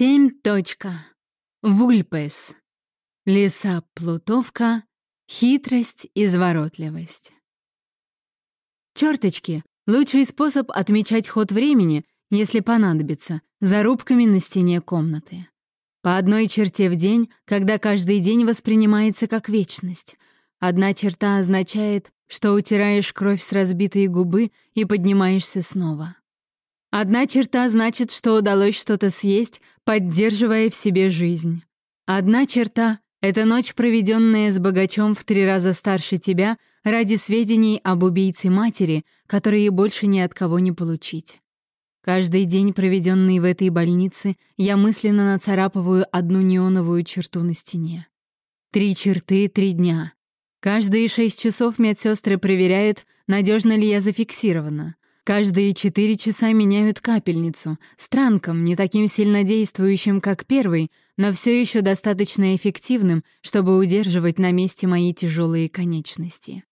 Семь. Точка. Вульпес. Лиса Плутовка. Хитрость, изворотливость. Черточки — лучший способ отмечать ход времени, если понадобится, зарубками на стене комнаты. По одной черте в день, когда каждый день воспринимается как вечность. Одна черта означает, что утираешь кровь с разбитой губы и поднимаешься снова. Одна черта значит, что удалось что-то съесть, поддерживая в себе жизнь. Одна черта — это ночь, проведенная с богачом в три раза старше тебя ради сведений об убийце матери, которые больше ни от кого не получить. Каждый день, проведенный в этой больнице, я мысленно нацарапываю одну неоновую черту на стене. Три черты, три дня. Каждые шесть часов медсестры проверяют, надежно ли я зафиксирована. Каждые четыре часа меняют капельницу, странком, не таким сильнодействующим, как первый, но все еще достаточно эффективным, чтобы удерживать на месте мои тяжелые конечности.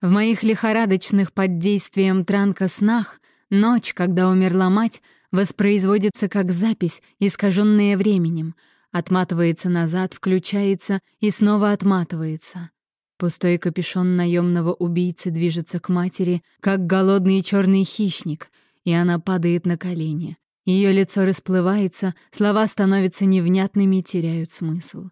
В моих лихорадочных под действием транка снах ночь, когда умерла мать, воспроизводится как запись, искаженная временем, отматывается назад, включается и снова отматывается. Пустой капюшон наемного убийцы движется к матери, как голодный черный хищник, и она падает на колени. Ее лицо расплывается, слова становятся невнятными теряют смысл.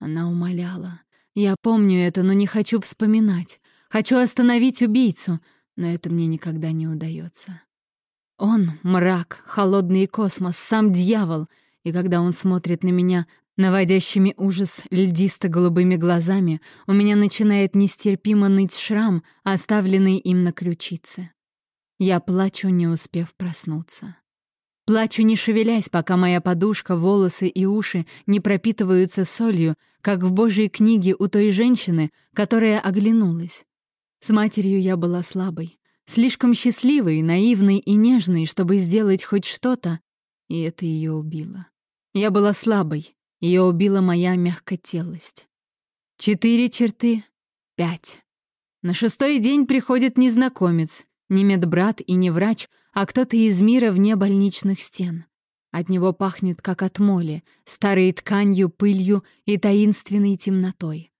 Она умоляла. Я помню это, но не хочу вспоминать. Хочу остановить убийцу, но это мне никогда не удается. Он — мрак, холодный космос, сам дьявол, и когда он смотрит на меня, Наводящими ужас льдисто-голубыми глазами у меня начинает нестерпимо ныть шрам, оставленный им на ключице. Я плачу, не успев проснуться. Плачу, не шевелясь, пока моя подушка, волосы и уши не пропитываются солью, как в Божьей книге у той женщины, которая оглянулась. С матерью я была слабой, слишком счастливой, наивной и нежной, чтобы сделать хоть что-то, и это ее убило. Я была слабой, ее убила моя мягкотелость. Четыре черты, пять. На шестой день приходит незнакомец, не медбрат и не врач, а кто-то из мира вне больничных стен. От него пахнет, как от моли, старой тканью, пылью и таинственной темнотой.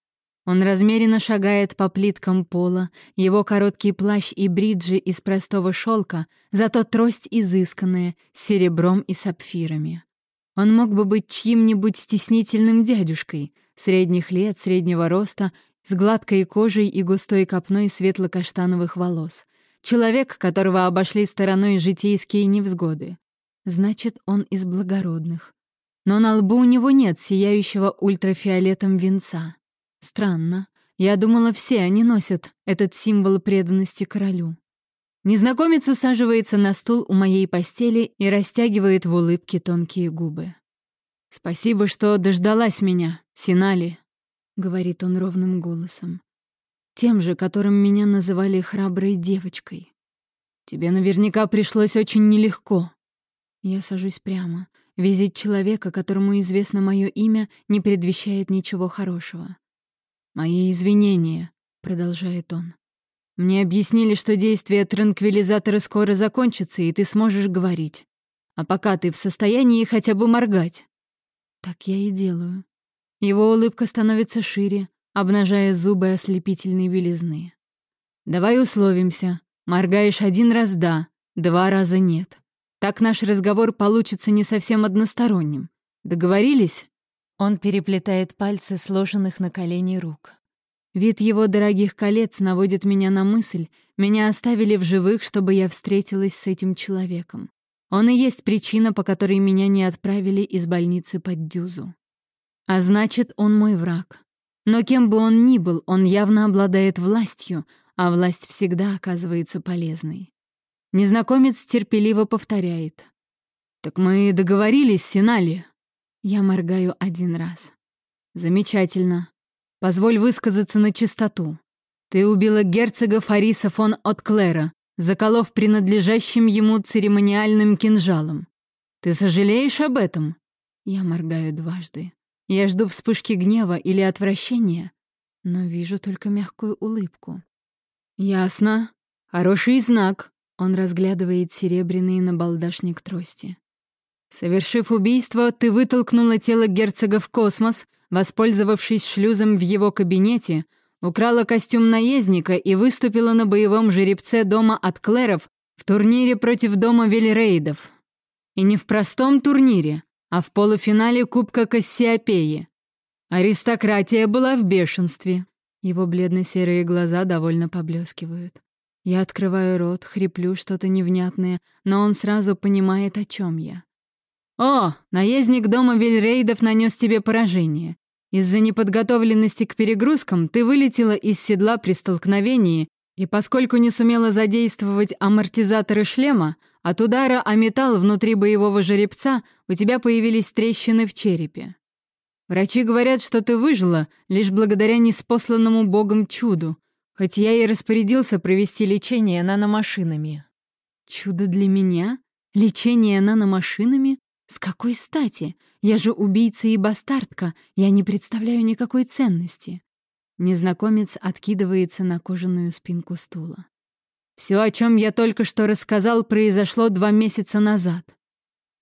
Он размеренно шагает по плиткам пола, его короткий плащ и бриджи из простого шелка, зато трость изысканная, с серебром и сапфирами. Он мог бы быть чьим-нибудь стеснительным дядюшкой, средних лет, среднего роста, с гладкой кожей и густой копной светло-каштановых волос. Человек, которого обошли стороной житейские невзгоды. Значит, он из благородных. Но на лбу у него нет сияющего ультрафиолетом венца. Странно. Я думала, все они носят этот символ преданности королю. Незнакомец усаживается на стул у моей постели и растягивает в улыбке тонкие губы. «Спасибо, что дождалась меня, Синали», — говорит он ровным голосом. Тем же, которым меня называли храброй девочкой. «Тебе наверняка пришлось очень нелегко». Я сажусь прямо. Визит человека, которому известно мое имя, не предвещает ничего хорошего. «Мои извинения», — продолжает он. Мне объяснили, что действие транквилизатора скоро закончится, и ты сможешь говорить. А пока ты в состоянии хотя бы моргать. Так я и делаю. Его улыбка становится шире, обнажая зубы ослепительной белизны. Давай условимся. Моргаешь один раз «да», два раза «нет». Так наш разговор получится не совсем односторонним. Договорились? Он переплетает пальцы сложенных на колени рук. Вид его дорогих колец наводит меня на мысль, меня оставили в живых, чтобы я встретилась с этим человеком. Он и есть причина, по которой меня не отправили из больницы под дюзу. А значит, он мой враг. Но кем бы он ни был, он явно обладает властью, а власть всегда оказывается полезной. Незнакомец терпеливо повторяет. «Так мы договорились, Синали?» Я моргаю один раз. «Замечательно. Позволь высказаться на чистоту. Ты убила герцога Фариса фон Отклера, заколов принадлежащим ему церемониальным кинжалом. Ты сожалеешь об этом? Я моргаю дважды. Я жду вспышки гнева или отвращения, но вижу только мягкую улыбку. Ясно. Хороший знак. Он разглядывает серебряный набалдашник трости. Совершив убийство, ты вытолкнула тело герцога в космос, воспользовавшись шлюзом в его кабинете, украла костюм наездника и выступила на боевом жеребце дома от Клэров в турнире против дома Велерейдов. И не в простом турнире, а в полуфинале Кубка Кассиопеи. Аристократия была в бешенстве. Его бледно-серые глаза довольно поблескивают. Я открываю рот, хриплю что-то невнятное, но он сразу понимает, о чем я. «О, наездник дома Вильрейдов нанес тебе поражение. Из-за неподготовленности к перегрузкам ты вылетела из седла при столкновении, и поскольку не сумела задействовать амортизаторы шлема, от удара о металл внутри боевого жеребца у тебя появились трещины в черепе. Врачи говорят, что ты выжила лишь благодаря неспосланному богом чуду, хоть я и распорядился провести лечение наномашинами. Чудо для меня? Лечение наномашинами? С какой стати? Я же убийца и бастардка, я не представляю никакой ценности. Незнакомец откидывается на кожаную спинку стула. Все, о чем я только что рассказал, произошло два месяца назад.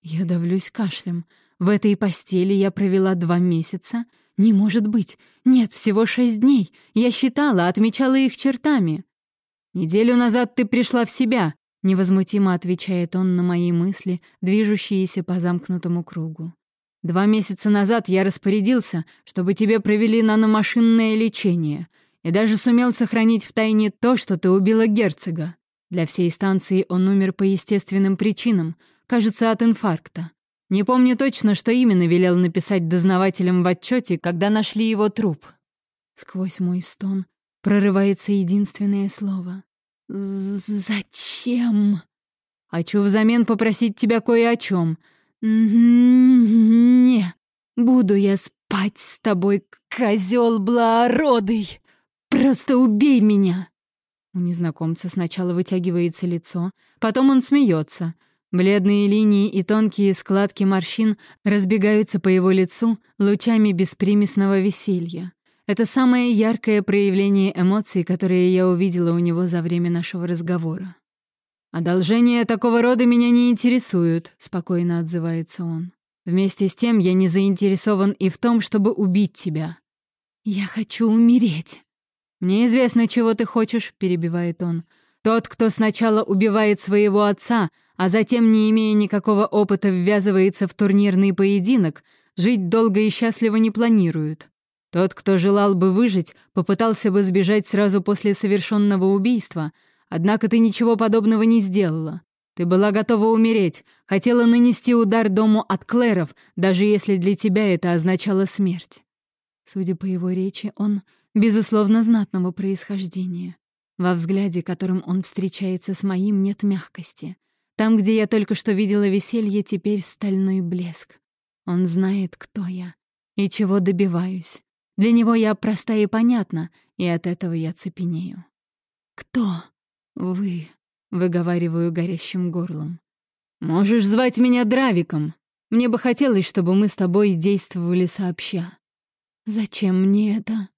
Я давлюсь кашлем. В этой постели я провела два месяца. Не может быть. Нет, всего шесть дней. Я считала, отмечала их чертами. Неделю назад ты пришла в себя, Невозмутимо отвечает он на мои мысли, движущиеся по замкнутому кругу. Два месяца назад я распорядился, чтобы тебе провели наномашинное лечение, и даже сумел сохранить в тайне то, что ты убила герцога. Для всей станции он умер по естественным причинам, кажется, от инфаркта. Не помню точно, что именно велел написать дознавателям в отчете, когда нашли его труп. Сквозь мой стон прорывается единственное слово. «Зачем?» «Хочу взамен попросить тебя кое о чем. «Не, буду я спать с тобой, козел благородый! Просто убей меня!» У незнакомца сначала вытягивается лицо, потом он смеется. Бледные линии и тонкие складки морщин разбегаются по его лицу лучами беспримесного веселья. Это самое яркое проявление эмоций, которые я увидела у него за время нашего разговора. «Одолжения такого рода меня не интересуют», — спокойно отзывается он. «Вместе с тем я не заинтересован и в том, чтобы убить тебя». «Я хочу умереть». «Мне известно, чего ты хочешь», — перебивает он. «Тот, кто сначала убивает своего отца, а затем, не имея никакого опыта, ввязывается в турнирный поединок, жить долго и счастливо не планирует. Тот, кто желал бы выжить, попытался бы сбежать сразу после совершенного убийства, однако ты ничего подобного не сделала. Ты была готова умереть, хотела нанести удар дому от Клэров, даже если для тебя это означало смерть. Судя по его речи, он, безусловно, знатного происхождения. Во взгляде, которым он встречается с моим, нет мягкости. Там, где я только что видела веселье, теперь стальной блеск. Он знает, кто я и чего добиваюсь. Для него я проста и понятна, и от этого я цепенею. «Кто вы?» — выговариваю горящим горлом. «Можешь звать меня Дравиком. Мне бы хотелось, чтобы мы с тобой действовали сообща». «Зачем мне это?»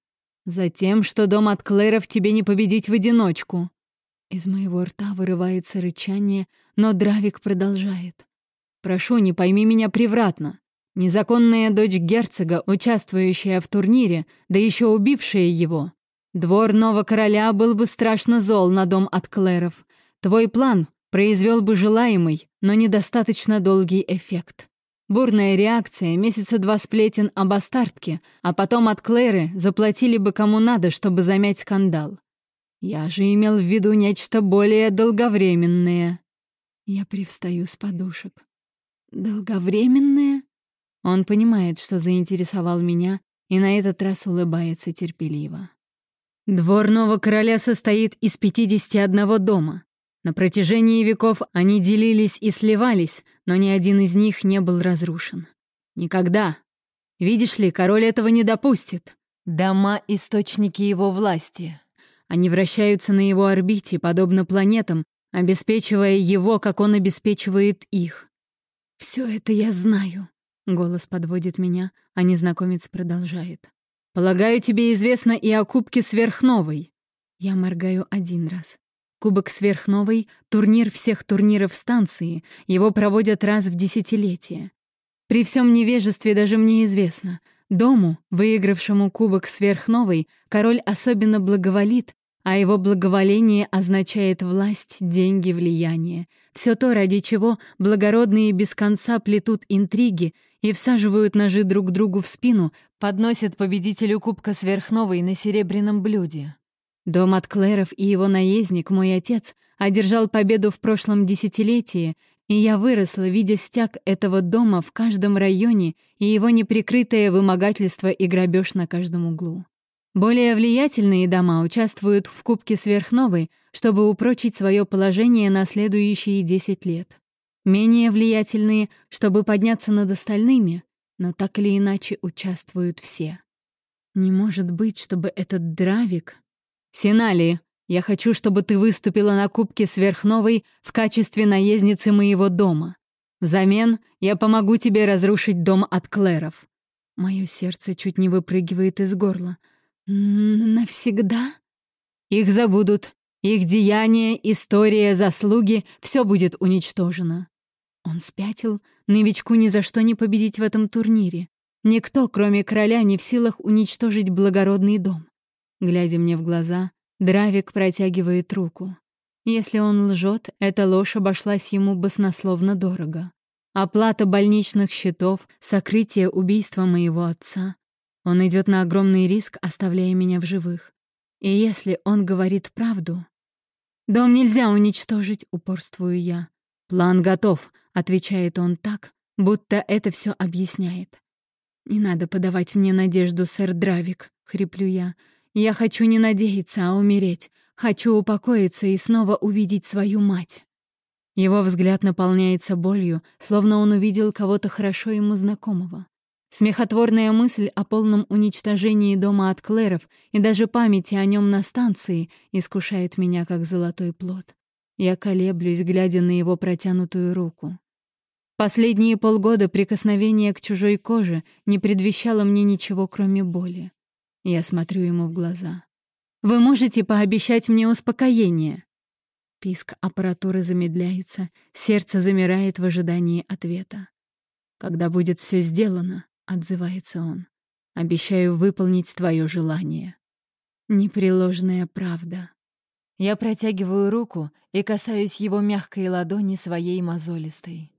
«Затем, что дом от Клэров тебе не победить в одиночку». Из моего рта вырывается рычание, но Дравик продолжает. «Прошу, не пойми меня превратно. Незаконная дочь герцога, участвующая в турнире, да еще убившая его. Двор нового короля был бы страшно зол на дом от Клэров. Твой план произвел бы желаемый, но недостаточно долгий эффект. Бурная реакция, месяца два сплетен об астартке, а потом от Клэры заплатили бы кому надо, чтобы замять скандал. Я же имел в виду нечто более долговременное. Я привстаю с подушек. Долговременное? Он понимает, что заинтересовал меня, и на этот раз улыбается терпеливо. Двор нового короля состоит из 51 дома. На протяжении веков они делились и сливались, но ни один из них не был разрушен. Никогда. Видишь ли, король этого не допустит. Дома — источники его власти. Они вращаются на его орбите, подобно планетам, обеспечивая его, как он обеспечивает их. Все это я знаю. Голос подводит меня, а незнакомец продолжает. «Полагаю, тебе известно и о кубке сверхновой». Я моргаю один раз. Кубок сверхновой — турнир всех турниров станции, его проводят раз в десятилетие. При всем невежестве даже мне известно, дому, выигравшему кубок сверхновой, король особенно благоволит, а его благоволение означает власть, деньги, влияние. Все то, ради чего благородные без конца плетут интриги и всаживают ножи друг другу в спину, подносят победителю Кубка Сверхновой на серебряном блюде. Дом от Клэров и его наездник, мой отец, одержал победу в прошлом десятилетии, и я выросла, видя стяг этого дома в каждом районе и его неприкрытое вымогательство и грабеж на каждом углу. Более влиятельные дома участвуют в Кубке Сверхновой, чтобы упрочить свое положение на следующие 10 лет. Менее влиятельные, чтобы подняться над остальными, но так или иначе участвуют все. Не может быть, чтобы этот Дравик... Синали, я хочу, чтобы ты выступила на Кубке Сверхновой в качестве наездницы моего дома. Взамен я помогу тебе разрушить дом от Клэров. Мое сердце чуть не выпрыгивает из горла — «Навсегда?» «Их забудут. Их деяния, история, заслуги — все будет уничтожено». Он спятил. Новичку ни за что не победить в этом турнире. Никто, кроме короля, не в силах уничтожить благородный дом. Глядя мне в глаза, Дравик протягивает руку. Если он лжет, эта ложь обошлась ему баснословно дорого. Оплата больничных счетов, сокрытие убийства моего отца. Он идет на огромный риск, оставляя меня в живых. И если он говорит правду... «Дом нельзя уничтожить», — упорствую я. «План готов», — отвечает он так, будто это все объясняет. «Не надо подавать мне надежду, сэр Дравик», — хриплю я. «Я хочу не надеяться, а умереть. Хочу упокоиться и снова увидеть свою мать». Его взгляд наполняется болью, словно он увидел кого-то хорошо ему знакомого. Смехотворная мысль о полном уничтожении дома от Клэров и даже памяти о нем на станции искушает меня, как золотой плод. Я колеблюсь, глядя на его протянутую руку. Последние полгода прикосновение к чужой коже не предвещало мне ничего, кроме боли. Я смотрю ему в глаза. «Вы можете пообещать мне успокоение?» Писк аппаратуры замедляется, сердце замирает в ожидании ответа. Когда будет все сделано, отзывается он. Обещаю выполнить твое желание. Непреложная правда. Я протягиваю руку и касаюсь его мягкой ладони своей мозолистой.